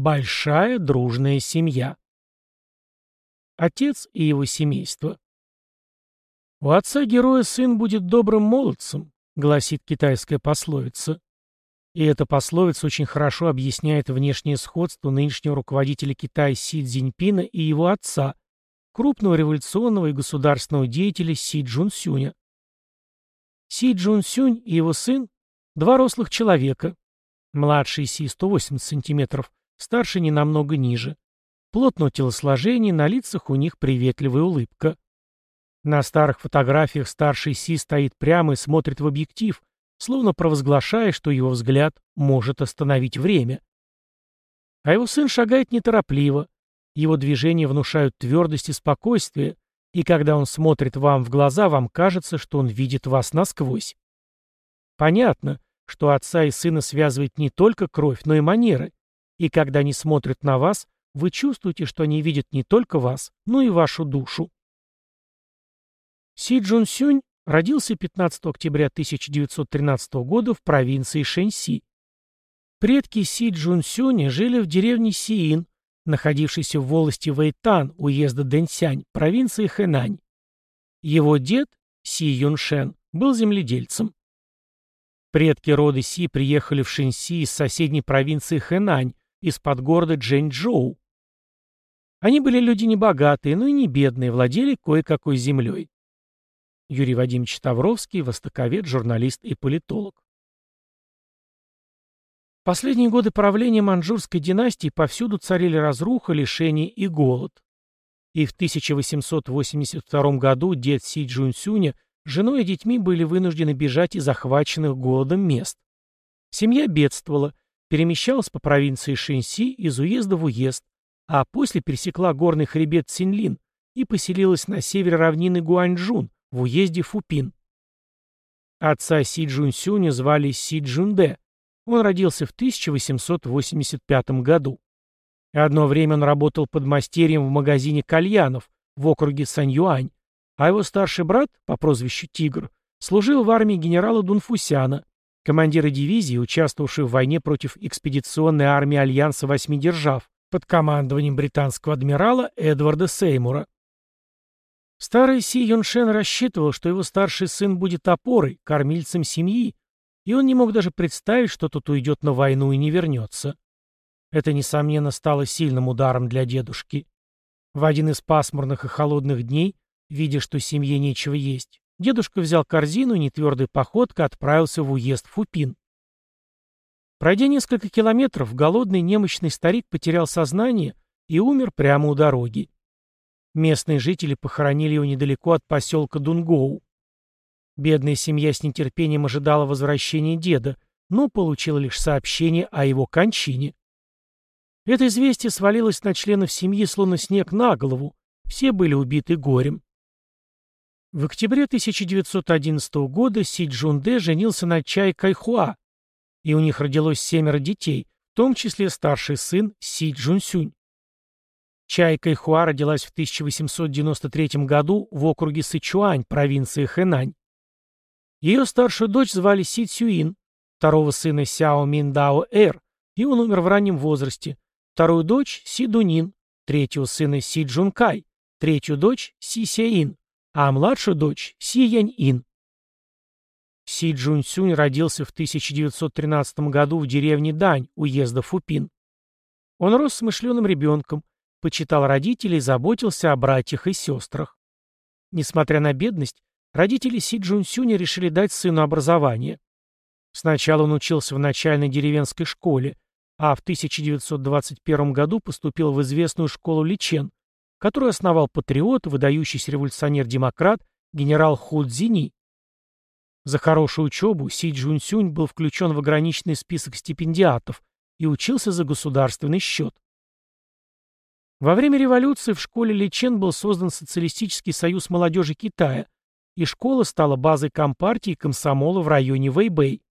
Большая дружная семья. Отец и его семейство. У отца героя сын будет добрым молодцем, гласит китайская пословица. И эта пословица очень хорошо объясняет внешнее сходство нынешнего руководителя Китая Си Цзиньпина и его отца, крупного революционного и государственного деятеля Си Джунсюня. Си Джунсюнь и его сын – два рослых человека. Младший Си 180 сантиметров, старший не намного ниже. Плотного телосложения, на лицах у них приветливая улыбка. На старых фотографиях старший Си стоит прямо и смотрит в объектив, словно провозглашая, что его взгляд может остановить время. А его сын шагает неторопливо, его движения внушают твердость и спокойствие, и когда он смотрит вам в глаза, вам кажется, что он видит вас насквозь. Понятно, что отца и сына связывает не только кровь, но и манеры, и когда они смотрят на вас, вы чувствуете, что они видят не только вас, но и вашу душу. Си Джун Сюнь Родился 15 октября 1913 года в провинции Шэньси. Предки Си Джун Сюня жили в деревне Сиин, находившейся в волости Вэйтан, уезда Дэнсянь, провинции Хэнань. Его дед, Си Юншен, был земледельцем. Предки рода Си приехали в Шэньси из соседней провинции Хэнань, из-под города Джэньчжоу. Они были люди небогатые, но и не бедные, владели кое-какой землей. Юрий Вадимович Тавровский, востоковед, журналист и политолог. В последние годы правления маньчжурской династии повсюду царили разруха, лишение и голод. И в 1882 году дед Си Джунсюня с женой и детьми были вынуждены бежать из захваченных голодом мест. Семья бедствовала, перемещалась по провинции Шинси из уезда в уезд, а после пересекла горный хребет Цинлин и поселилась на севере равнины Гуанчжун, в уезде Фупин. Отца Си Джунсюня звали Си Джунде. Он родился в 1885 году. Одно время он работал подмастерьем в магазине кальянов в округе Саньюань, а его старший брат, по прозвищу Тигр, служил в армии генерала Дунфусяна, командира дивизии, участвовавшей в войне против экспедиционной армии Альянса Восьми Держав под командованием британского адмирала Эдварда Сеймура. Старый Си Юншен рассчитывал, что его старший сын будет опорой, кормильцем семьи, и он не мог даже представить, что тот уйдет на войну и не вернется. Это, несомненно, стало сильным ударом для дедушки. В один из пасмурных и холодных дней, видя, что семье нечего есть, дедушка взял корзину и нетвердой походкой отправился в уезд Фупин. Пройдя несколько километров, голодный немощный старик потерял сознание и умер прямо у дороги. Местные жители похоронили его недалеко от поселка Дунгоу. Бедная семья с нетерпением ожидала возвращения деда, но получила лишь сообщение о его кончине. Это известие свалилось на членов семьи словно снег на голову. Все были убиты горем. В октябре 1911 года Си Джунде женился на Чай Кайхуа, и у них родилось семеро детей, в том числе старший сын Си Джунсюнь. Чай Кайхуа родилась в 1893 году в округе Сычуань, провинции Хэнань. Ее старшую дочь звали Си Цюин, второго сына Сяо Миндао Эр, и он умер в раннем возрасте. Вторую дочь Си Дунин, третьего сына Си Джункай, третью дочь Си Сяин, а младшую дочь Си Янь-Ин. Си Джунсюнь родился в 1913 году в деревне Дань, уезда Фупин. Он рос смышленым ребенком, почитал родителей, заботился о братьях и сестрах. Несмотря на бедность, родители Си Джун Сюня решили дать сыну образование. Сначала он учился в начальной деревенской школе, а в 1921 году поступил в известную школу Личен, которую основал патриот, выдающийся революционер-демократ генерал Ху Цзини. За хорошую учебу Си Джун Сюнь был включен в ограниченный список стипендиатов и учился за государственный счет. Во время революции в школе Личен был создан Социалистический союз молодежи Китая, и школа стала базой компартии комсомола в районе Вэйбэй.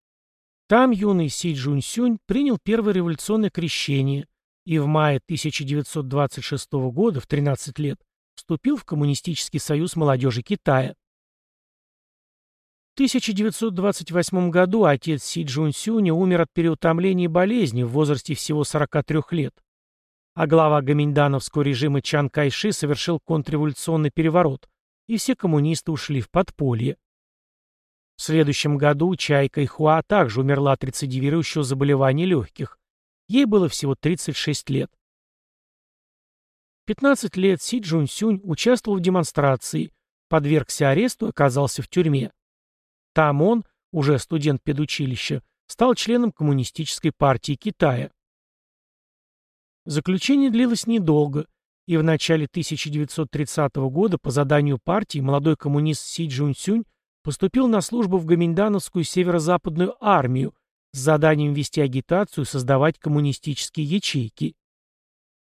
Там юный Си Джунсюнь принял первое революционное крещение и в мае 1926 года, в 13 лет, вступил в Коммунистический союз молодежи Китая. В 1928 году отец Си Джунсюня умер от переутомления и болезни в возрасте всего 43 лет а глава гоминдановского режима Чан Кайши совершил контрреволюционный переворот, и все коммунисты ушли в подполье. В следующем году Чай Кайхуа также умерла от рецидивирующего заболевания легких. Ей было всего 36 лет. 15 лет Си Джун Сюнь участвовал в демонстрации, подвергся аресту и оказался в тюрьме. Там он, уже студент педучилища, стал членом Коммунистической партии Китая. Заключение длилось недолго, и в начале 1930 года по заданию партии молодой коммунист Си Джун Сюнь поступил на службу в Гоминдановскую северо-западную армию с заданием вести агитацию и создавать коммунистические ячейки.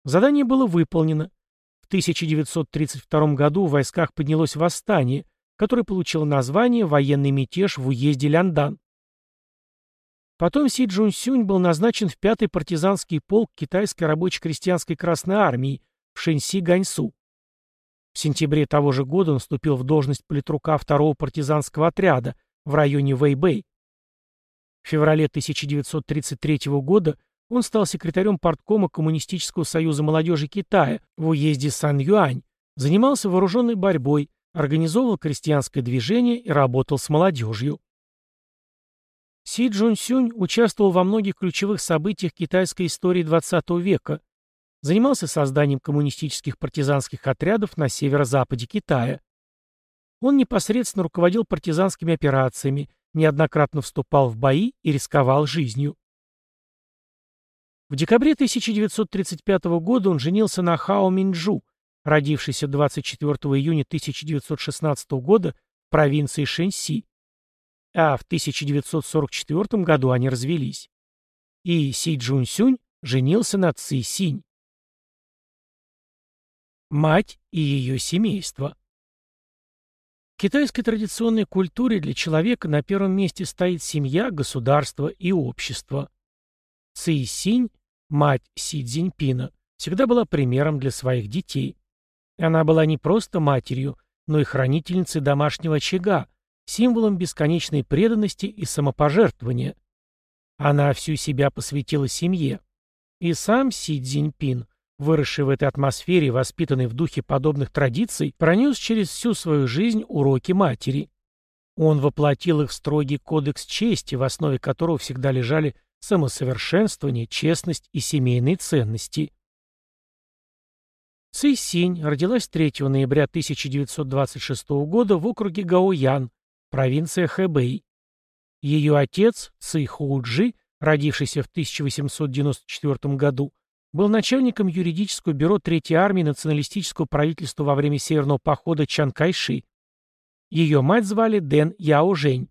Задание было выполнено. В 1932 году в войсках поднялось восстание, которое получило название «Военный мятеж в уезде Ляндан». Потом Си Джун Сюнь был назначен в пятый партизанский полк китайской рабоче-крестьянской Красной Армии в Шэньси-Ганьсу. В сентябре того же года он вступил в должность политрука второго партизанского отряда в районе Вэйбэй. В феврале 1933 года он стал секретарем парткома Коммунистического союза молодежи Китая в уезде Сан-Юань, занимался вооруженной борьбой, организовывал крестьянское движение и работал с молодежью. Си Джун Сюнь участвовал во многих ключевых событиях китайской истории XX века, занимался созданием коммунистических партизанских отрядов на северо-западе Китая. Он непосредственно руководил партизанскими операциями, неоднократно вступал в бои и рисковал жизнью. В декабре 1935 года он женился на Хао Минджу, родившейся 24 июня 1916 года в провинции Шэньси. А в 1944 году они развелись. И Си Джун Сюнь женился на Ци Синь. Мать и ее семейство. Китайской традиционной культуре для человека на первом месте стоит семья, государство и общество. Ци Синь Мать Си Цзиньпина всегда была примером для своих детей. Она была не просто матерью, но и хранительницей домашнего очага, символом бесконечной преданности и самопожертвования. Она всю себя посвятила семье. И сам Си Цзиньпин, выросший в этой атмосфере и воспитанный в духе подобных традиций, пронес через всю свою жизнь уроки матери. Он воплотил их в строгий кодекс чести, в основе которого всегда лежали самосовершенствование, честность и семейные ценности. Ци Синь родилась 3 ноября 1926 года в округе Гаоян, провинция Хэбэй. Ее отец, Ци Худжи, родившийся в 1894 году, был начальником юридического бюро Третьей армии националистического правительства во время северного похода Чан Кайши. Ее мать звали Дэн Яо Жень.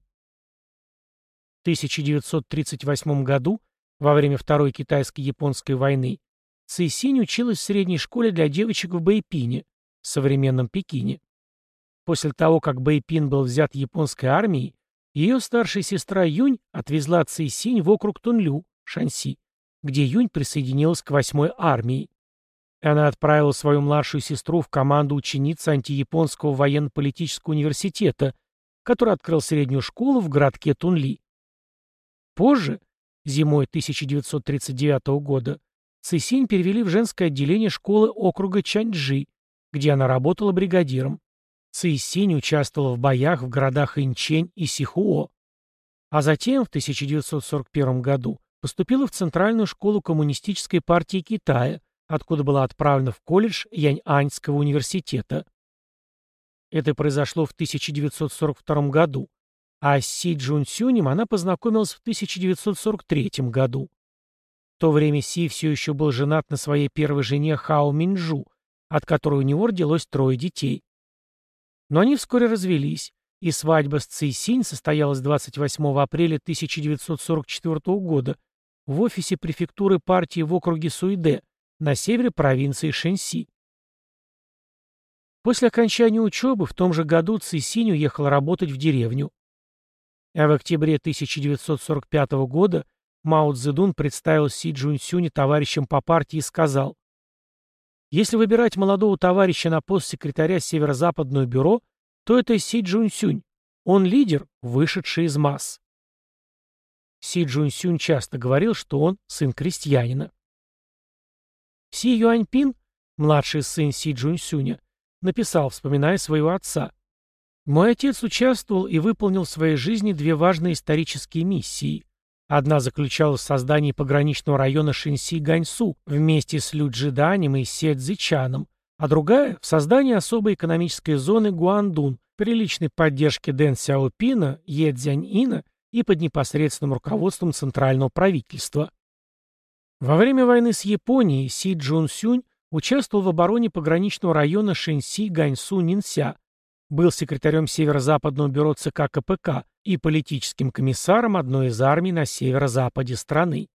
1938 году, во время Второй китайско-японской войны, Цисинь училась в средней школе для девочек в Бэйпине, современном Пекине. После того, как Бэйпин был взят японской армией, ее старшая сестра Юнь отвезла Цисинь в округ Тунлю, Шанси, где Юнь присоединилась к восьмой армии. Она отправила свою младшую сестру в команду учениц антияпонского военно-политического университета, который открыл среднюю школу в городке Тунли. Позже, зимой 1939 года, Цисинь перевели в женское отделение школы округа Чанчжи, где она работала бригадиром. Цисинь участвовала в боях в городах Инчень и Сихуо. А затем, в 1941 году, поступила в Центральную школу Коммунистической партии Китая, откуда была отправлена в колледж Яньаньского университета. Это произошло в 1942 году, а с Си Джун Сюнем она познакомилась в 1943 году. В то время Си все еще был женат на своей первой жене Хао Минджу, от которой у него родилось трое детей. Но они вскоре развелись, и свадьба с Ци Синь состоялась 28 апреля 1944 года в офисе префектуры партии в округе Суйде на севере провинции Шэньси. После окончания учебы в том же году Ци Синь уехала работать в деревню. А в октябре 1945 года Мао Цзэдун представил Си Джунсюня товарищем по партии и сказал, «Если выбирать молодого товарища на пост секретаря Северо-Западного бюро, то это Си Джунсюнь. Он лидер, вышедший из масс». Си Джунсюнь часто говорил, что он сын крестьянина. Си Юаньпин, младший сын Си Джунсюня, написал, вспоминая своего отца. «Мой отец участвовал и выполнил в своей жизни две важные исторические миссии. Одна заключалась в создании пограничного района Шинси-Ганьсу вместе с Лю Джиданем и Се Цзичаном, а другая — в создании особой экономической зоны Гуандун при личной поддержке Дэн Сяопина, Е Цзяньина и под непосредственным руководством центрального правительства. Во время войны с Японией Си Джун Сюнь участвовал в обороне пограничного района Шэньси-Ганьсу-Нинся, был секретарем Северо-Западного бюро ЦК КПК и политическим комиссаром одной из армий на северо-западе страны.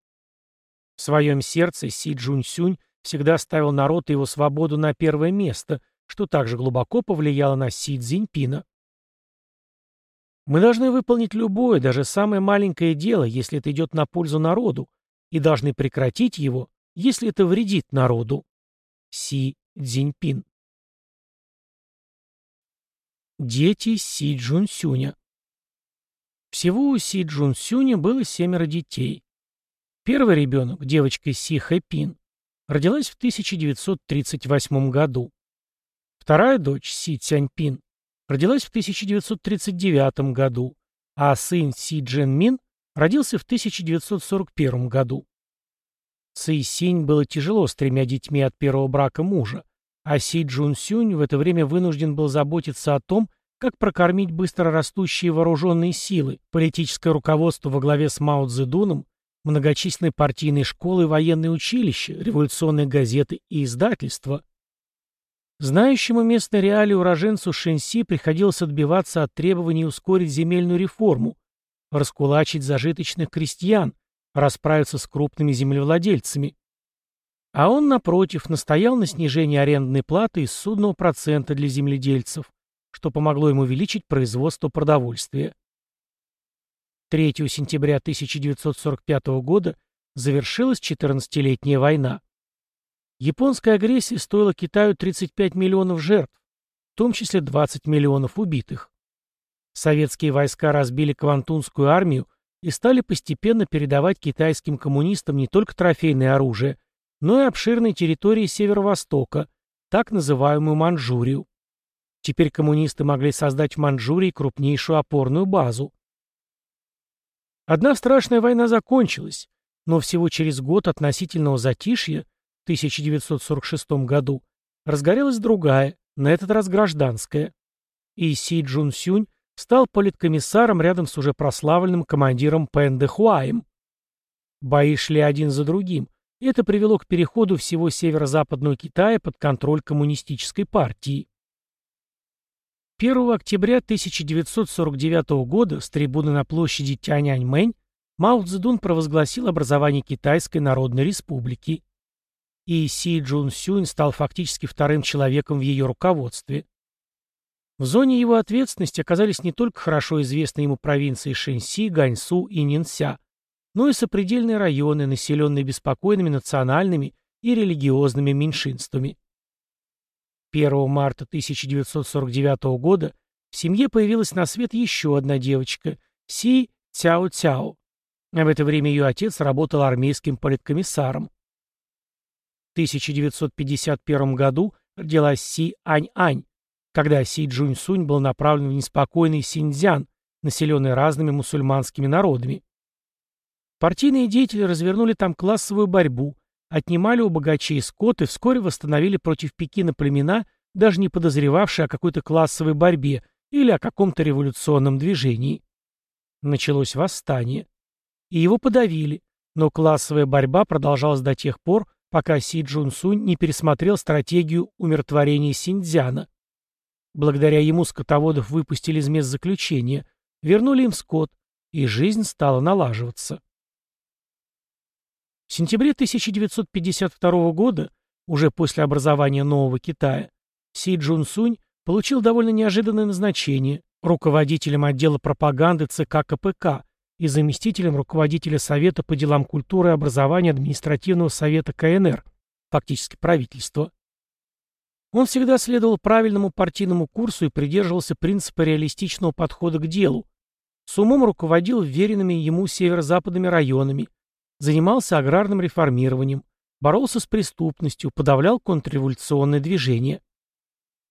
В своем сердце Си Джун Сюнь всегда ставил народ и его свободу на первое место, что также глубоко повлияло на Си Цзиньпина. Мы должны выполнить любое, даже самое маленькое дело, если это идет на пользу народу, и должны прекратить его, если это вредит народу. Си Цзиньпин Дети Си Джун Сюня Всего у Си Джун Сюня было семеро детей. Первый ребенок, девочка Си Хэпин, родилась в 1938 году. Вторая дочь Си Цяньпин родилась в 1939 году, а сын Си Джен Мин родился в 1941 году. Ци Синь было тяжело с тремя детьми от первого брака мужа, а Си Джун Сюнь в это время вынужден был заботиться о том, как прокормить быстро растущие вооруженные силы, политическое руководство во главе с Мао Цзэдуном, многочисленные партийные школы и военные училища, революционные газеты и издательства. Знающему местной реалии уроженцу Шэньси приходилось отбиваться от требований ускорить земельную реформу, раскулачить зажиточных крестьян, расправиться с крупными землевладельцами. А он, напротив, настоял на снижении арендной платы из судного процента для земледельцев, что помогло ему увеличить производство продовольствия. 3 сентября 1945 года завершилась 14-летняя война. Японская агрессия стоила Китаю 35 миллионов жертв, в том числе 20 миллионов убитых. Советские войска разбили Квантунскую армию и стали постепенно передавать китайским коммунистам не только трофейное оружие, но и обширные территории Северо-Востока, так называемую Манчжурию. Теперь коммунисты могли создать в Манчжурии крупнейшую опорную базу. Одна страшная война закончилась, но всего через год относительного затишья, 1946 году, разгорелась другая, на этот раз гражданская. И Си Джун Сюнь стал политкомиссаром рядом с уже прославленным командиром Пэн Де Хуаем. Бои шли один за другим, и это привело к переходу всего северо-западного Китая под контроль коммунистической партии. 1 октября 1949 года с трибуны на площади Тяньаньмэнь Мао Цзэдун провозгласил образование Китайской Народной Республики. И Си Джун Сюнь стал фактически вторым человеком в ее руководстве. В зоне его ответственности оказались не только хорошо известные ему провинции Шэньси, Ганьсу и Нинся, но и сопредельные районы, населенные беспокойными национальными и религиозными меньшинствами. 1 марта 1949 года в семье появилась на свет еще одна девочка – Си Цяо Цяо. В это время ее отец работал армейским политкомиссаром. В 1951 году родилась Си Ань Ань, когда Си Джунь Сунь был направлен в неспокойный Синьцзян, населенный разными мусульманскими народами. Партийные деятели развернули там классовую борьбу, отнимали у богачей скот и вскоре восстановили против Пекина племена, даже не подозревавшие о какой-то классовой борьбе или о каком-то революционном движении. Началось восстание. И его подавили, но классовая борьба продолжалась до тех пор, пока Си Джун Сунь не пересмотрел стратегию умиротворения Синьцзяна. Благодаря ему скотоводов выпустили из мест заключения, вернули им скот, и жизнь стала налаживаться. В сентябре 1952 года, уже после образования Нового Китая, Си Джун Сунь получил довольно неожиданное назначение руководителем отдела пропаганды ЦК КПК и заместителем руководителя Совета по делам культуры и образования Административного совета КНР, фактически правительства. Он всегда следовал правильному партийному курсу и придерживался принципа реалистичного подхода к делу. С умом руководил веренными ему северо-западными районами, занимался аграрным реформированием, боролся с преступностью, подавлял контрреволюционное движение.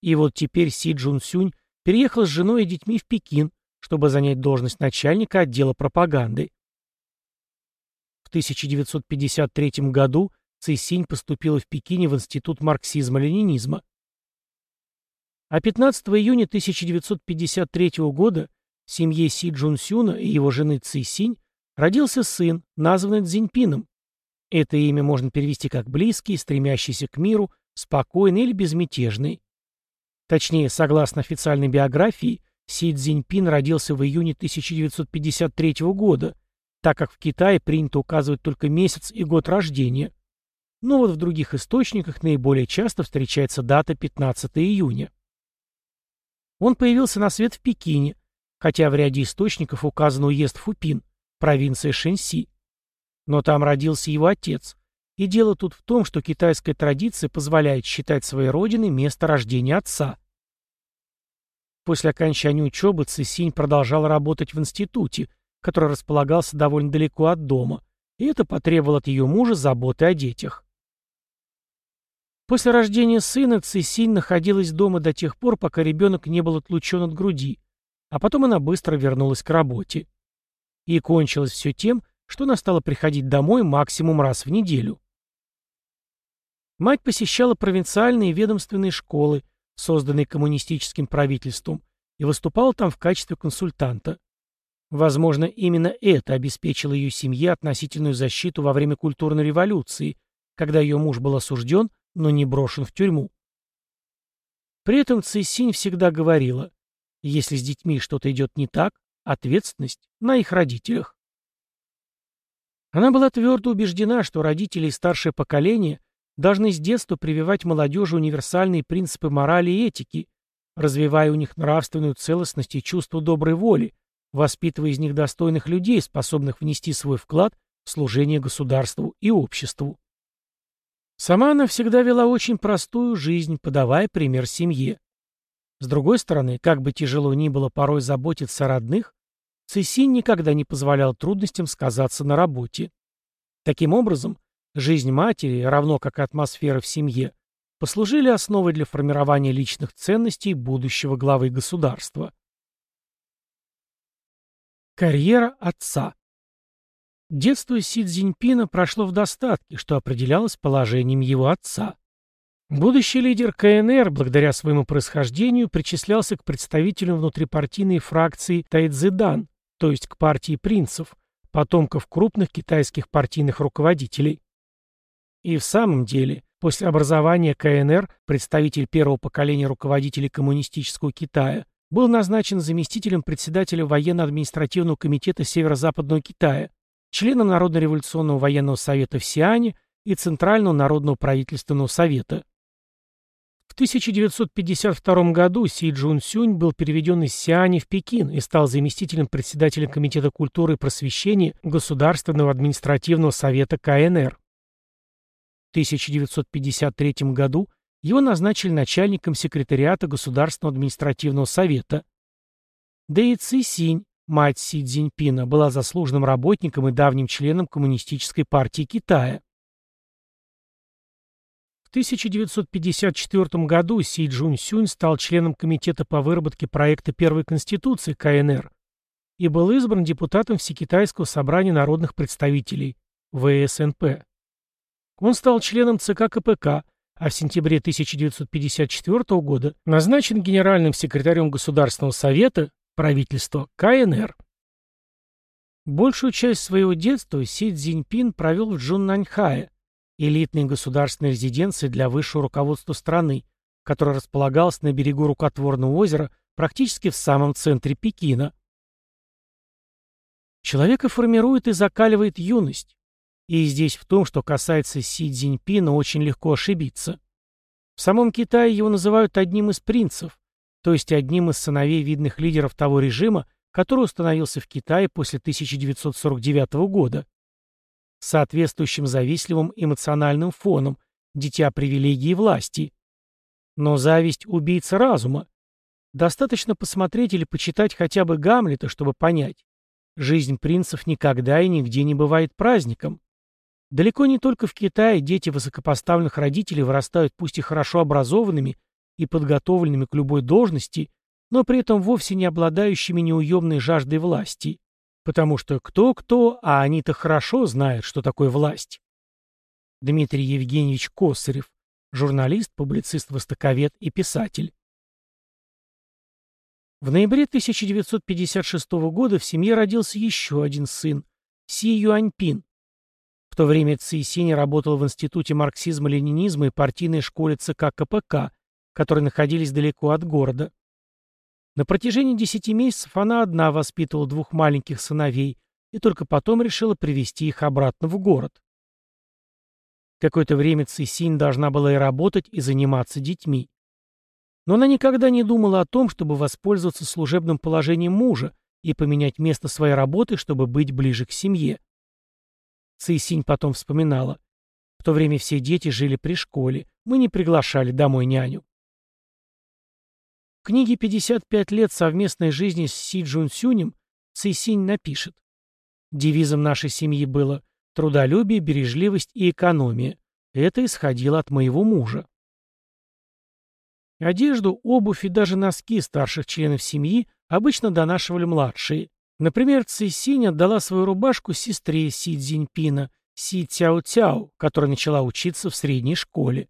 И вот теперь Си Джун Сюнь переехал с женой и детьми в Пекин, чтобы занять должность начальника отдела пропаганды. В 1953 году Цисинь поступила в Пекине в Институт марксизма-ленинизма. А 15 июня 1953 года в семье Си Джун и его жены Цисинь родился сын, названный Цзиньпином. Это имя можно перевести как «близкий», «стремящийся к миру», «спокойный» или «безмятежный». Точнее, согласно официальной биографии, Си Цзиньпин родился в июне 1953 года, так как в Китае принято указывать только месяц и год рождения. Но вот в других источниках наиболее часто встречается дата 15 июня. Он появился на свет в Пекине, хотя в ряде источников указан уезд Фупин, провинция Шэньси. Но там родился его отец. И дело тут в том, что китайская традиция позволяет считать своей родиной место рождения отца. После окончания учебы Цисинь продолжал работать в институте, который располагался довольно далеко от дома, и это потребовало от ее мужа заботы о детях. После рождения сына Цисинь находилась дома до тех пор, пока ребенок не был отлучен от груди, а потом она быстро вернулась к работе. И кончилось все тем, что она стала приходить домой максимум раз в неделю. Мать посещала провинциальные ведомственные школы, созданный коммунистическим правительством, и выступал там в качестве консультанта. Возможно, именно это обеспечило ее семье относительную защиту во время культурной революции, когда ее муж был осужден, но не брошен в тюрьму. При этом Цисинь всегда говорила, если с детьми что-то идет не так, ответственность на их родителях. Она была твердо убеждена, что родители и старшее поколение должны с детства прививать молодежи универсальные принципы морали и этики, развивая у них нравственную целостность и чувство доброй воли, воспитывая из них достойных людей, способных внести свой вклад в служение государству и обществу. Сама она всегда вела очень простую жизнь, подавая пример семье. С другой стороны, как бы тяжело ни было порой заботиться о родных, Цесин никогда не позволял трудностям сказаться на работе. Таким образом, Жизнь матери, равно как и атмосфера в семье, послужили основой для формирования личных ценностей будущего главы государства. Карьера отца Детство Си Цзиньпина прошло в достатке, что определялось положением его отца. Будущий лидер КНР, благодаря своему происхождению, причислялся к представителям внутрипартийной фракции Тайцзэдан, то есть к партии принцев, потомков крупных китайских партийных руководителей. И в самом деле, после образования КНР представитель первого поколения руководителей коммунистического Китая был назначен заместителем председателя военно-административного комитета Северо-Западного Китая, членом Народно-революционного военного совета в Сиане и Центрального народного правительственного совета. В 1952 году Си Джун Сюнь был переведен из Сиани в Пекин и стал заместителем председателя Комитета культуры и просвещения Государственного административного совета КНР. 1953 году его назначили начальником секретариата Государственного административного совета. Дэй Ци Синь, мать Си Цзиньпина, была заслуженным работником и давним членом Коммунистической партии Китая. В 1954 году Си Джун Сюнь стал членом Комитета по выработке проекта Первой Конституции КНР и был избран депутатом Всекитайского собрания народных представителей ВСНП. Он стал членом ЦК КПК, а в сентябре 1954 года назначен генеральным секретарем Государственного совета правительства КНР. Большую часть своего детства Си Цзиньпин провел в Джуннаньхае, элитной государственной резиденции для высшего руководства страны, которая располагалась на берегу рукотворного озера практически в самом центре Пекина. Человека формирует и закаливает юность, и здесь в том, что касается Си Цзиньпина, очень легко ошибиться. В самом Китае его называют одним из принцев, то есть одним из сыновей видных лидеров того режима, который установился в Китае после 1949 года. соответствующим завистливым эмоциональным фоном, дитя привилегий и власти. Но зависть – убийца разума. Достаточно посмотреть или почитать хотя бы Гамлета, чтобы понять. Жизнь принцев никогда и нигде не бывает праздником. Далеко не только в Китае дети высокопоставленных родителей вырастают пусть и хорошо образованными и подготовленными к любой должности, но при этом вовсе не обладающими неуемной жаждой власти, потому что кто-кто, а они-то хорошо знают, что такое власть. Дмитрий Евгеньевич Косарев, журналист, публицист-востоковед и писатель. В ноябре 1956 года в семье родился еще один сын, Си Юаньпин. То время Ци Синь работал в Институте марксизма-ленинизма и партийной школе ЦК КПК, которые находились далеко от города. На протяжении десяти месяцев она одна воспитывала двух маленьких сыновей и только потом решила привести их обратно в город. Какое-то время Цисинь должна была и работать, и заниматься детьми. Но она никогда не думала о том, чтобы воспользоваться служебным положением мужа и поменять место своей работы, чтобы быть ближе к семье. Цисинь потом вспоминала. В то время все дети жили при школе, мы не приглашали домой няню. В книге «55 лет совместной жизни с Си Джун Сюнем» Цисинь напишет. Девизом нашей семьи было Трудолюбие, бережливость и экономия. Это исходило от моего мужа. Одежду, обувь и даже носки старших членов семьи обычно донашивали младшие. Например, Цисинь отдала свою рубашку сестре Си Цзиньпина, Си Цяо, которая начала учиться в средней школе.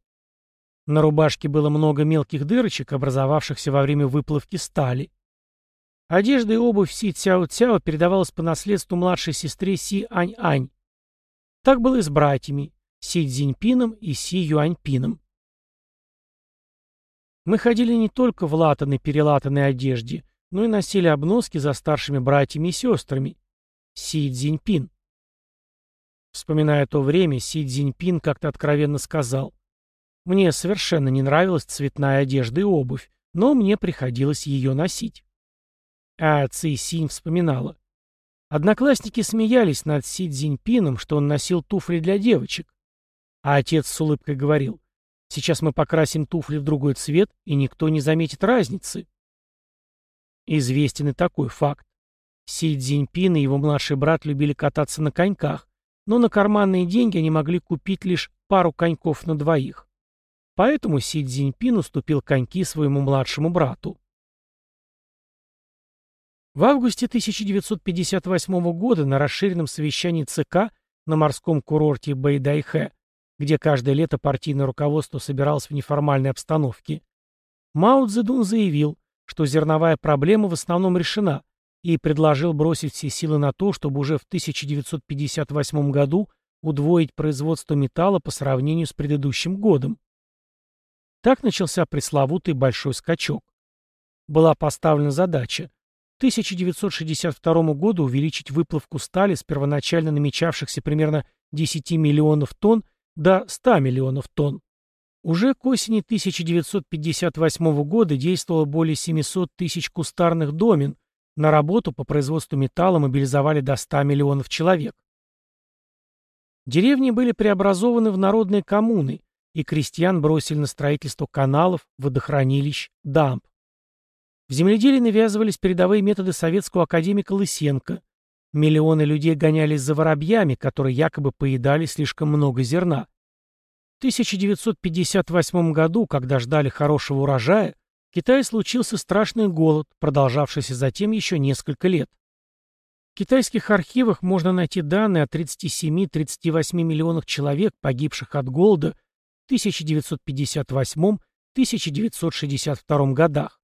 На рубашке было много мелких дырочек, образовавшихся во время выплавки стали. Одежда и обувь Си Цяо Цяо передавалась по наследству младшей сестре Си Ань Ань. Так было и с братьями Си Цзиньпином и Си Юаньпином. Мы ходили не только в латаной-перелатанной одежде, но и носили обноски за старшими братьями и сестрами. Си Цзиньпин. Вспоминая то время, Си Цзиньпин как-то откровенно сказал, «Мне совершенно не нравилась цветная одежда и обувь, но мне приходилось ее носить». А Ци Синь вспоминала, Одноклассники смеялись над Си Цзиньпином, что он носил туфли для девочек. А отец с улыбкой говорил, «Сейчас мы покрасим туфли в другой цвет, и никто не заметит разницы». Известен и такой факт. Си Цзиньпин и его младший брат любили кататься на коньках, но на карманные деньги они могли купить лишь пару коньков на двоих. Поэтому Си Цзиньпин уступил коньки своему младшему брату. В августе 1958 года на расширенном совещании ЦК на морском курорте Бэйдайхэ, где каждое лето партийное руководство собиралось в неформальной обстановке, Мао Цзэдун заявил, что зерновая проблема в основном решена, и предложил бросить все силы на то, чтобы уже в 1958 году удвоить производство металла по сравнению с предыдущим годом. Так начался пресловутый большой скачок. Была поставлена задача 1962 году увеличить выплавку стали с первоначально намечавшихся примерно 10 миллионов тонн до 100 миллионов тонн. Уже к осени 1958 года действовало более 700 тысяч кустарных домен, на работу по производству металла мобилизовали до 100 миллионов человек. Деревни были преобразованы в народные коммуны, и крестьян бросили на строительство каналов, водохранилищ, дамб. В земледелии навязывались передовые методы советского академика Лысенко. Миллионы людей гонялись за воробьями, которые якобы поедали слишком много зерна. В 1958 году, когда ждали хорошего урожая, в Китае случился страшный голод, продолжавшийся затем еще несколько лет. В китайских архивах можно найти данные о 37-38 миллионах человек, погибших от голода в 1958-1962 годах.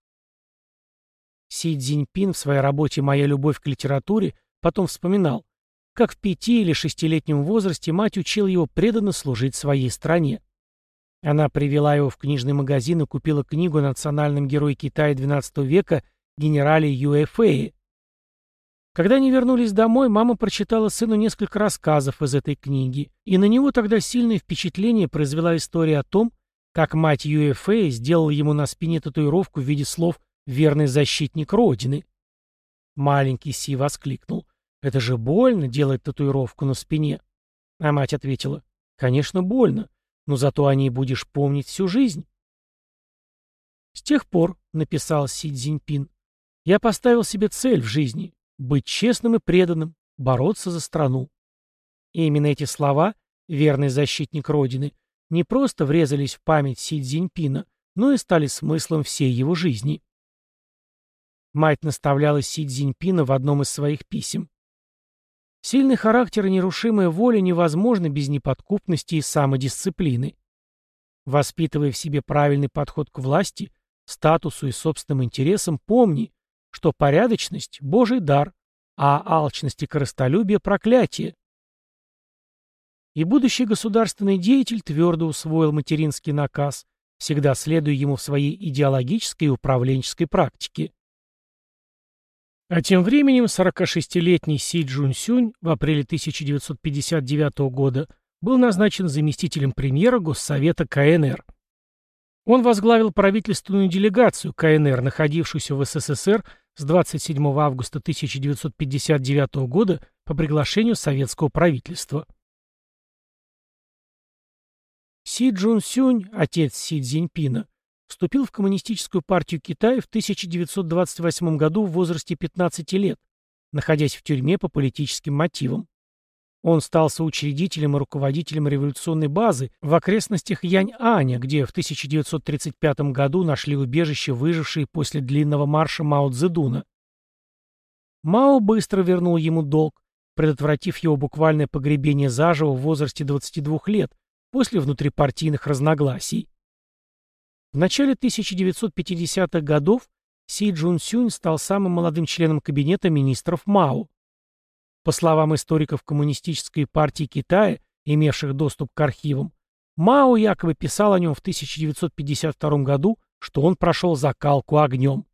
Си Цзиньпин в своей работе «Моя любовь к литературе» потом вспоминал, как в пяти- или шестилетнем возрасте мать учила его преданно служить своей стране. Она привела его в книжный магазин и купила книгу о национальном герое Китая XII века генерале Юэфэе. Когда они вернулись домой, мама прочитала сыну несколько рассказов из этой книги, и на него тогда сильное впечатление произвела история о том, как мать Юэфэя сделала ему на спине татуировку в виде слов верный защитник Родины. Маленький Си воскликнул. «Это же больно делать татуировку на спине». А мать ответила. «Конечно, больно, но зато о ней будешь помнить всю жизнь». С тех пор, написал Си Цзиньпин, я поставил себе цель в жизни — быть честным и преданным, бороться за страну. И именно эти слова верный защитник Родины, не просто врезались в память Си Цзиньпина, но и стали смыслом всей его жизни. Мать наставляла Си Цзиньпина в одном из своих писем. Сильный характер и нерушимая воля невозможны без неподкупности и самодисциплины. Воспитывая в себе правильный подход к власти, статусу и собственным интересам, помни, что порядочность – Божий дар, а алчность и корыстолюбие – проклятие. И будущий государственный деятель твердо усвоил материнский наказ, всегда следуя ему в своей идеологической и управленческой практике. А тем временем 46-летний Си Джун в апреле 1959 года был назначен заместителем премьера Госсовета КНР. Он возглавил правительственную делегацию КНР, находившуюся в СССР с 27 августа 1959 года по приглашению советского правительства. Си Джун Сюнь, отец Си Цзиньпина, вступил в Коммунистическую партию Китая в 1928 году в возрасте 15 лет, находясь в тюрьме по политическим мотивам. Он стал соучредителем и руководителем революционной базы в окрестностях Янь-Аня, где в 1935 году нашли убежище выжившие после длинного марша Мао Цзэдуна. Мао быстро вернул ему долг, предотвратив его буквальное погребение заживо в возрасте 22 лет после внутрипартийных разногласий. В начале 1950-х годов Си Джун Сюнь стал самым молодым членом кабинета министров Мао. По словам историков Коммунистической партии Китая, имевших доступ к архивам, Мао якобы писал о нем в 1952 году, что он прошел закалку огнем.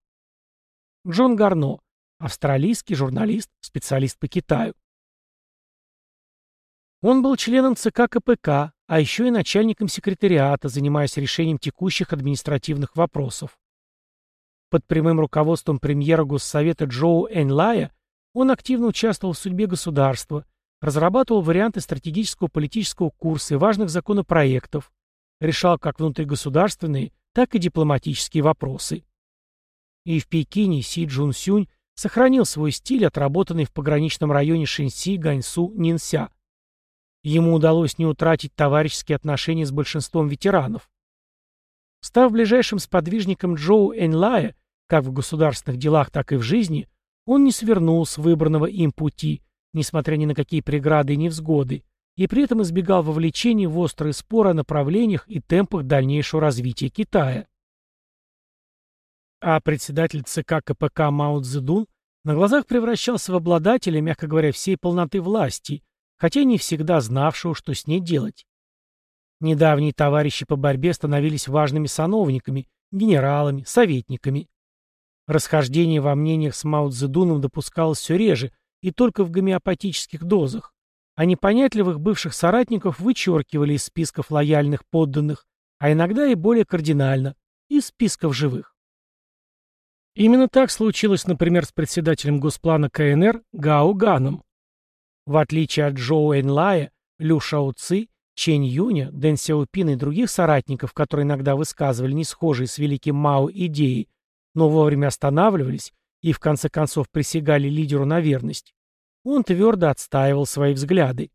Джон Гарно, австралийский журналист, специалист по Китаю. Он был членом ЦК КПК, а еще и начальником секретариата, занимаясь решением текущих административных вопросов. Под прямым руководством премьера Госсовета Джоу Энлая он активно участвовал в судьбе государства, разрабатывал варианты стратегического политического курса и важных законопроектов, решал как внутригосударственные, так и дипломатические вопросы. И в Пекине Си Джун Сюнь сохранил свой стиль, отработанный в пограничном районе Шинси, Ганьсу, Нинся. Ему удалось не утратить товарищеские отношения с большинством ветеранов. Став ближайшим сподвижником Джоу Энлая, как в государственных делах, так и в жизни, он не свернул с выбранного им пути, несмотря ни на какие преграды и невзгоды, и при этом избегал вовлечений в острые споры о направлениях и темпах дальнейшего развития Китая. А председатель ЦК КПК Мао Цзэдун на глазах превращался в обладателя, мягко говоря, всей полноты власти, хотя не всегда знавшего, что с ней делать. Недавние товарищи по борьбе становились важными сановниками, генералами, советниками. Расхождение во мнениях с Мао Цзэдуном допускалось все реже и только в гомеопатических дозах, а непонятливых бывших соратников вычеркивали из списков лояльных подданных, а иногда и более кардинально, из списков живых. Именно так случилось, например, с председателем Госплана КНР Гао Ганом. В отличие от Джоу Энлая, Лю Шао Ци, Чэнь Юня, Дэн Сяопина и других соратников, которые иногда высказывали не схожие с великим Мао идеи, но вовремя останавливались и в конце концов присягали лидеру на верность, он твердо отстаивал свои взгляды.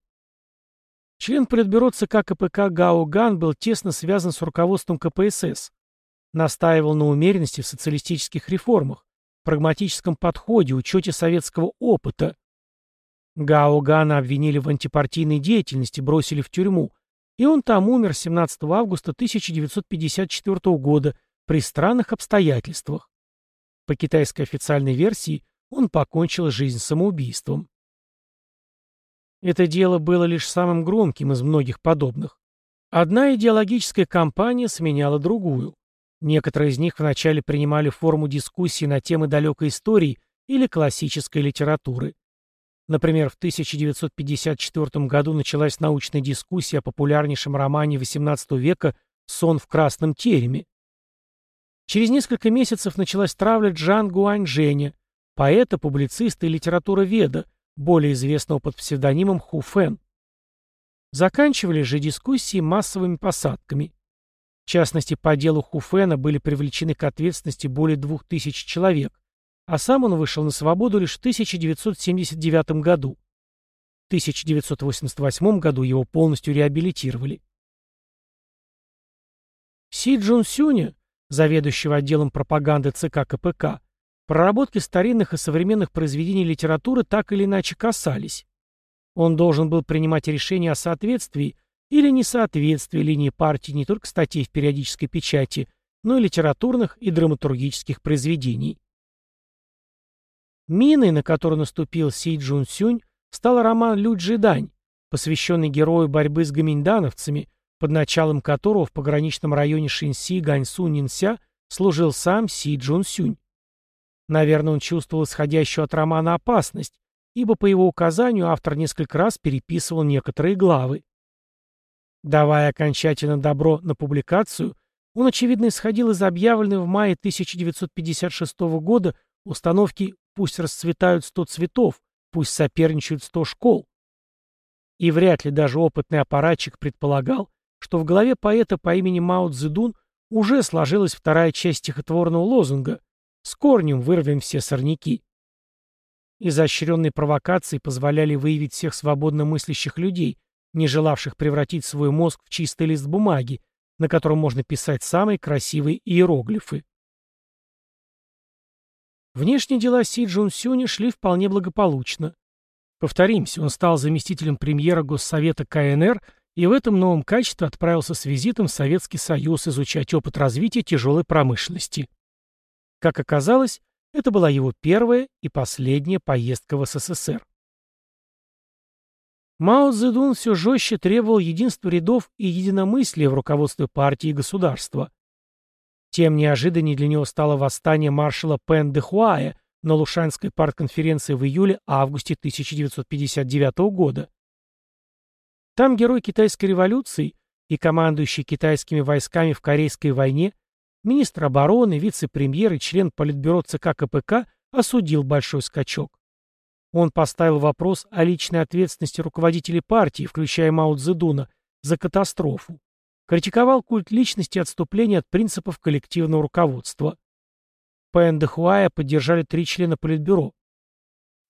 Член Политбюро ЦК КПК Гао Ган был тесно связан с руководством КПСС, настаивал на умеренности в социалистических реформах, прагматическом подходе, учете советского опыта. Гао Гана обвинили в антипартийной деятельности, бросили в тюрьму, и он там умер 17 августа 1954 года при странных обстоятельствах. По китайской официальной версии, он покончил жизнь самоубийством. Это дело было лишь самым громким из многих подобных. Одна идеологическая кампания сменяла другую. Некоторые из них вначале принимали форму дискуссии на темы далекой истории или классической литературы. Например, в 1954 году началась научная дискуссия о популярнейшем романе XVIII века «Сон в красном тереме». Через несколько месяцев началась травля Джан Гуаньжэня, поэта, публициста и литературоведа, более известного под псевдонимом Ху Фэн. Заканчивали же дискуссии массовыми посадками. В частности, по делу Ху Фэна были привлечены к ответственности более двух тысяч человек, а сам он вышел на свободу лишь в 1979 году. В 1988 году его полностью реабилитировали. Си Джун Сюня, заведующего отделом пропаганды ЦК КПК, проработки старинных и современных произведений литературы так или иначе касались. Он должен был принимать решения о соответствии или несоответствии линии партии не только статей в периодической печати, но и литературных и драматургических произведений. Миной, на которую наступил Си Джун Сюнь, стал роман «Лю Джидань», посвященный герою борьбы с гоминдановцами, под началом которого в пограничном районе Шинси Ганьсу Нинся служил сам Си Джун Сюнь. Наверное, он чувствовал исходящую от романа опасность, ибо по его указанию автор несколько раз переписывал некоторые главы. Давая окончательно добро на публикацию, он, очевидно, исходил из объявленной в мае 1956 года установки «Пусть расцветают сто цветов, пусть соперничают сто школ». И вряд ли даже опытный аппаратчик предполагал, что в голове поэта по имени Мао Цзэдун уже сложилась вторая часть стихотворного лозунга «С корнем вырвем все сорняки». Изощренные провокации позволяли выявить всех свободно мыслящих людей, не желавших превратить свой мозг в чистый лист бумаги, на котором можно писать самые красивые иероглифы. Внешние дела Си Джун Сюня шли вполне благополучно. Повторимся, он стал заместителем премьера Госсовета КНР и в этом новом качестве отправился с визитом в Советский Союз изучать опыт развития тяжелой промышленности. Как оказалось, это была его первая и последняя поездка в СССР. Мао Цзэдун все жестче требовал единства рядов и единомыслия в руководстве партии и государства. Тем неожиданнее для него стало восстание маршала Пен де Хуая на Лушанской партконференции в июле-августе 1959 года. Там герой китайской революции и командующий китайскими войсками в Корейской войне, министр обороны, вице-премьер и член Политбюро ЦК КПК осудил большой скачок. Он поставил вопрос о личной ответственности руководителей партии, включая Мао Цзэдуна, за катастрофу. Критиковал культ личности и отступление от принципов коллективного руководства. Пэн Хуая поддержали три члена Политбюро.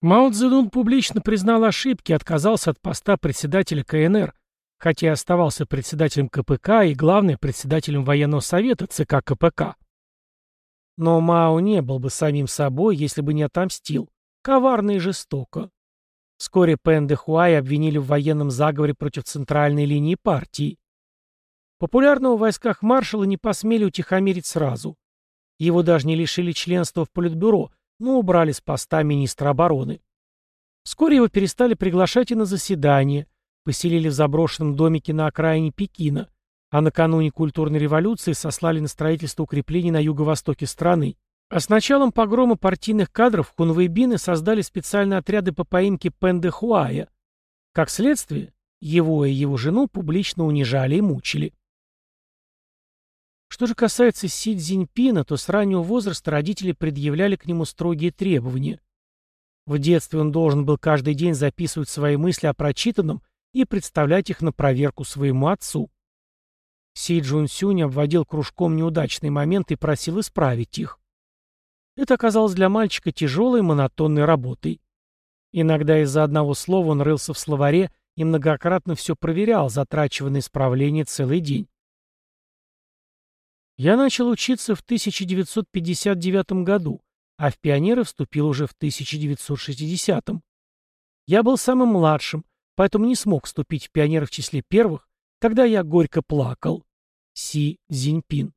Мао Цзэдун публично признал ошибки и отказался от поста председателя КНР, хотя и оставался председателем КПК и, главное, председателем военного совета ЦК КПК. Но Мао не был бы самим собой, если бы не отомстил. Коварно и жестоко. Вскоре Пен де обвинили в военном заговоре против центральной линии партии. Популярного в войсках маршала не посмели утихомирить сразу. Его даже не лишили членства в Политбюро, но убрали с поста министра обороны. Вскоре его перестали приглашать и на заседания, поселили в заброшенном домике на окраине Пекина, а накануне культурной революции сослали на строительство укреплений на юго-востоке страны. А с началом погрома партийных кадров хунвейбины создали специальные отряды по поимке Пендехуая. Как следствие, его и его жену публично унижали и мучили. Что же касается Си Цзиньпина, то с раннего возраста родители предъявляли к нему строгие требования. В детстве он должен был каждый день записывать свои мысли о прочитанном и представлять их на проверку своему отцу. Си Джун Сюнь обводил кружком неудачные моменты и просил исправить их. Это оказалось для мальчика тяжелой монотонной работой. Иногда из-за одного слова он рылся в словаре и многократно все проверял, затрачивая на исправление целый день. Я начал учиться в 1959 году, а в пионеры вступил уже в 1960. Я был самым младшим, поэтому не смог вступить в пионеры в числе первых, тогда я горько плакал. Си Зиньпин